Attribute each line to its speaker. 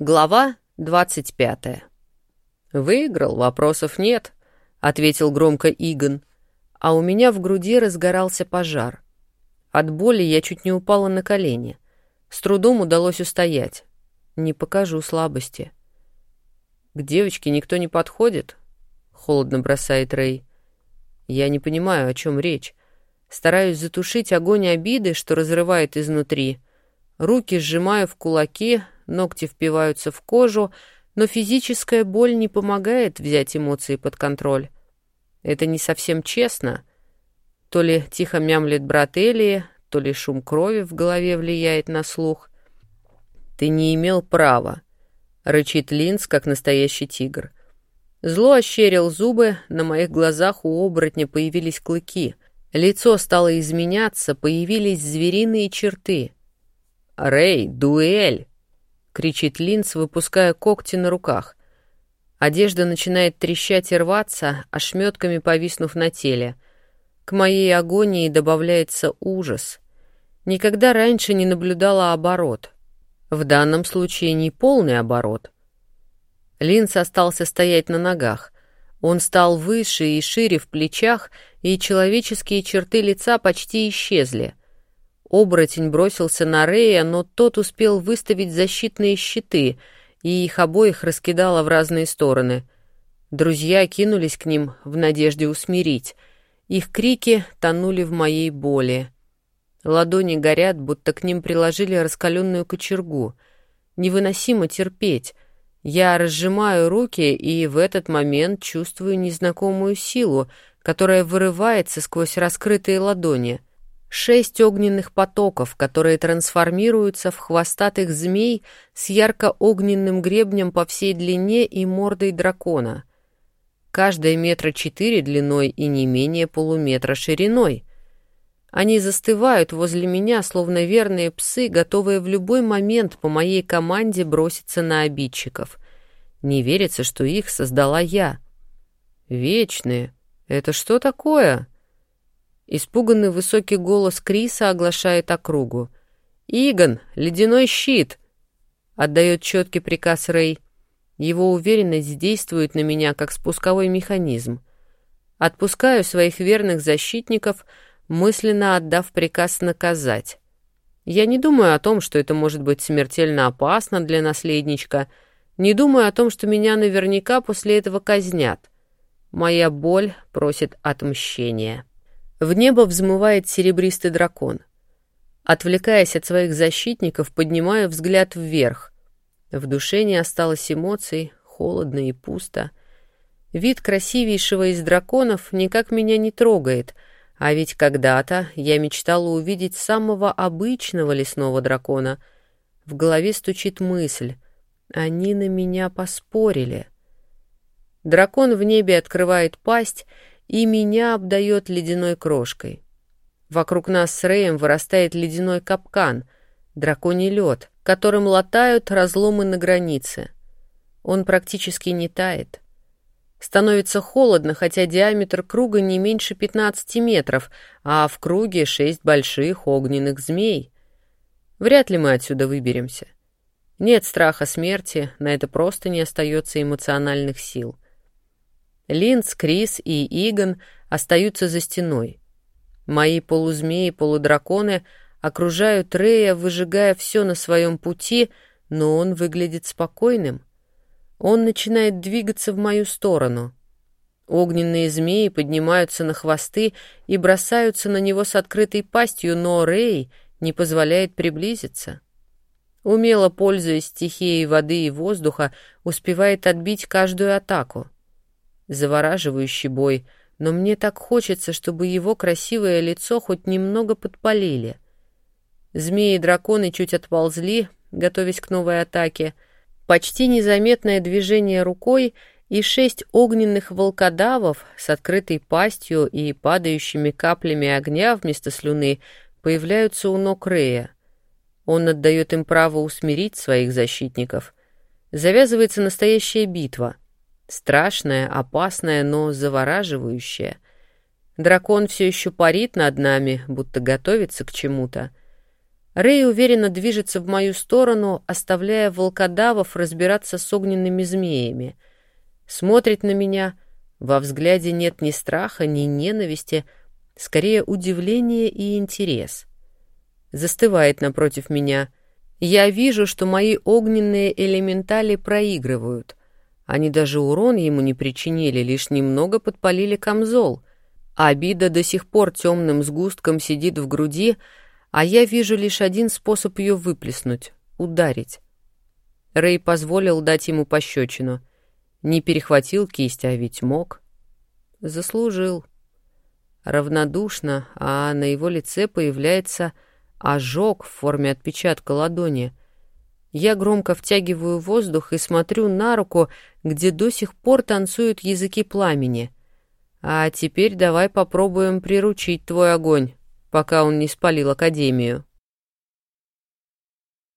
Speaker 1: Глава 25. «Выиграл, вопросов нет», — ответил громко Игон, а у меня в груди разгорался пожар. От боли я чуть не упала на колени. С трудом удалось устоять. Не покажу слабости. «К девочке никто не подходит?» — холодно бросает Рэй. Я не понимаю, о чем речь. Стараюсь затушить огонь обиды, что разрывает изнутри. Руки сжимаю в кулаки, ногти впиваются в кожу, но физическая боль не помогает взять эмоции под контроль. Это не совсем честно. То ли тихо мямлет брат Элии, то ли шум крови в голове влияет на слух. «Ты не имел права», — рычит Линз, как настоящий тигр. Зло ощерил зубы, на моих глазах у оборотня появились клыки. Лицо стало изменяться, появились звериные черты. «Рэй, дуэль!» Кричит Линц, выпуская когти на руках. Одежда начинает трещать и рваться, ошметками повиснув на теле. К моей агонии добавляется ужас. Никогда раньше не наблюдала оборот. В данном случае не полный оборот. Линц остался стоять на ногах. Он стал выше и шире в плечах, и человеческие черты лица почти исчезли. Оборотень бросился на Рея, но тот успел выставить защитные щиты, и их обоих раскидало в разные стороны. Друзья кинулись к ним в надежде усмирить. Их крики тонули в моей боли. Ладони горят, будто к ним приложили раскаленную кочергу. Невыносимо терпеть. Я разжимаю руки и в этот момент чувствую незнакомую силу, которая вырывается сквозь раскрытые ладони — Шесть огненных потоков, которые трансформируются в хвостатых змей с ярко-огненным гребнем по всей длине и мордой дракона. Каждая метра четыре длиной и не менее полуметра шириной. Они застывают возле меня, словно верные псы, готовые в любой момент по моей команде броситься на обидчиков. Не верится, что их создала я. Вечные. Это что такое?» Испуганный высокий голос Криса оглашает округу. «Игон, ледяной щит!» — отдает четкий приказ Рэй. Его уверенность действует на меня, как спусковой механизм. Отпускаю своих верных защитников, мысленно отдав приказ наказать. Я не думаю о том, что это может быть смертельно опасно для наследничка, не думаю о том, что меня наверняка после этого казнят. Моя боль просит отмщения. В небо взмывает серебристый дракон. Отвлекаясь от своих защитников, поднимаю взгляд вверх. В душе не осталось эмоций, холодно и пусто. Вид красивейшего из драконов никак меня не трогает, а ведь когда-то я мечтала увидеть самого обычного лесного дракона. В голове стучит мысль. Они на меня поспорили. Дракон в небе открывает пасть и меня обдает ледяной крошкой. Вокруг нас с Рэем вырастает ледяной капкан, драконий лед, которым латают разломы на границе. Он практически не тает. Становится холодно, хотя диаметр круга не меньше 15 метров, а в круге шесть больших огненных змей. Вряд ли мы отсюда выберемся. Нет страха смерти, на это просто не остается эмоциональных сил. Линц, Крис и Игон остаются за стеной. Мои полузмеи-полудраконы окружают Рея, выжигая все на своем пути, но он выглядит спокойным. Он начинает двигаться в мою сторону. Огненные змеи поднимаются на хвосты и бросаются на него с открытой пастью, но Рэй не позволяет приблизиться. Умело пользуясь стихией воды и воздуха, успевает отбить каждую атаку завораживающий бой, но мне так хочется, чтобы его красивое лицо хоть немного подпалили. Змеи и драконы чуть отползли, готовясь к новой атаке. Почти незаметное движение рукой, и шесть огненных волкодавов с открытой пастью и падающими каплями огня вместо слюны появляются у ног Рея. Он отдает им право усмирить своих защитников. Завязывается настоящая битва — Страшная, опасная, но завораживающая. Дракон все еще парит над нами, будто готовится к чему-то. Рэй уверенно движется в мою сторону, оставляя волкодавов разбираться с огненными змеями. Смотрит на меня. Во взгляде нет ни страха, ни ненависти, скорее удивление и интерес. Застывает напротив меня. Я вижу, что мои огненные элементали проигрывают. Они даже урон ему не причинили, лишь немного подпалили камзол. Обида до сих пор темным сгустком сидит в груди, а я вижу лишь один способ ее выплеснуть — ударить. Рэй позволил дать ему пощечину. Не перехватил кисть, а ведь мог. Заслужил. Равнодушно, а на его лице появляется ожог в форме отпечатка ладони. Я громко втягиваю воздух и смотрю на руку, где до сих пор танцуют языки пламени. А теперь давай попробуем приручить твой огонь, пока он не спалил Академию.